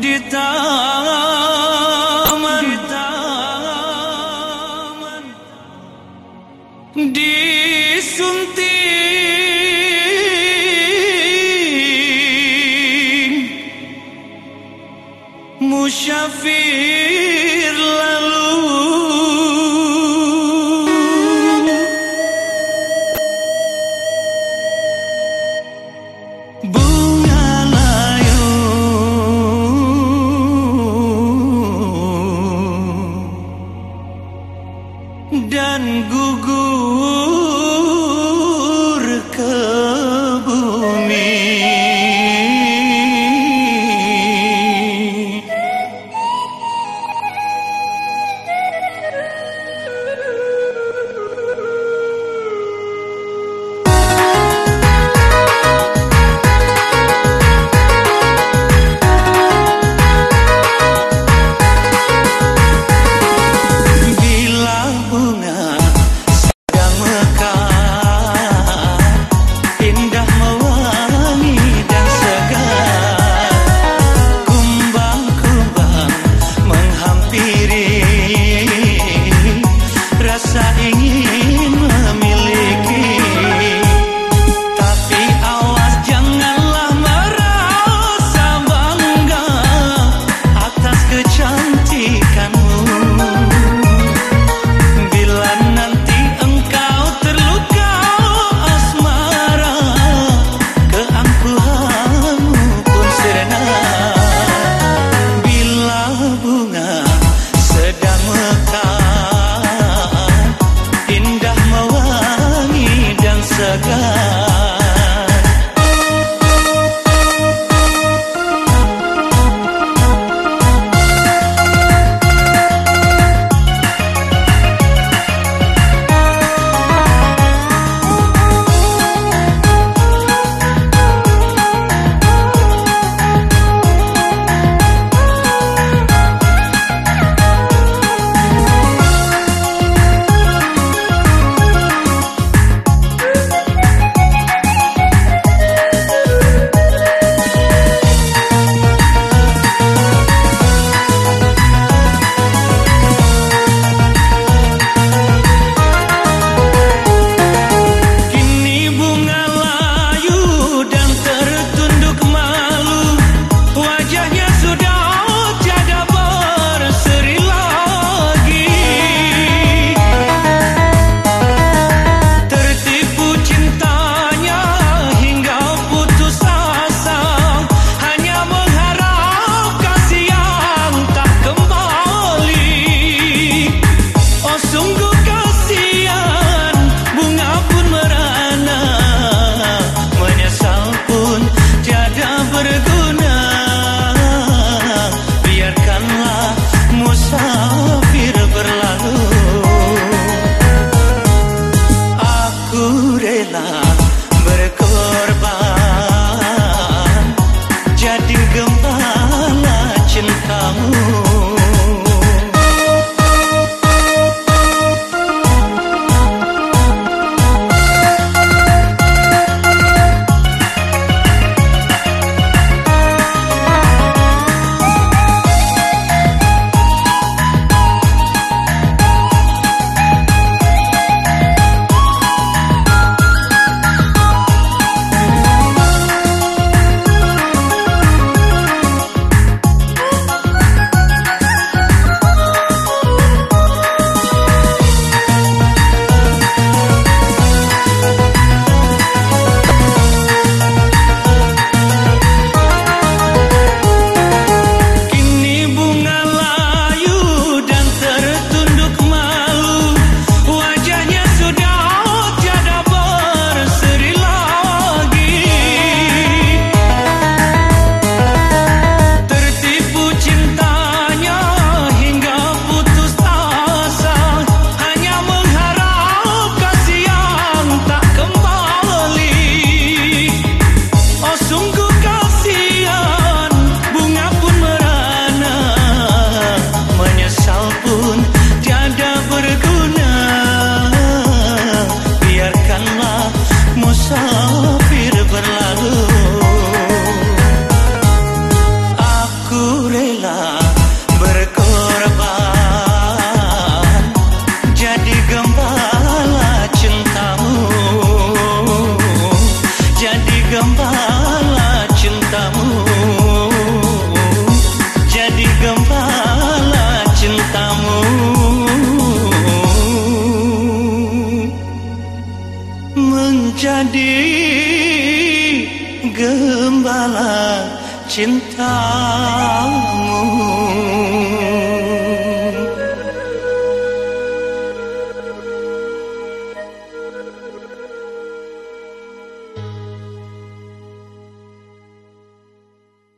di taman di taman 这个。Musafir jadi gembala cinta.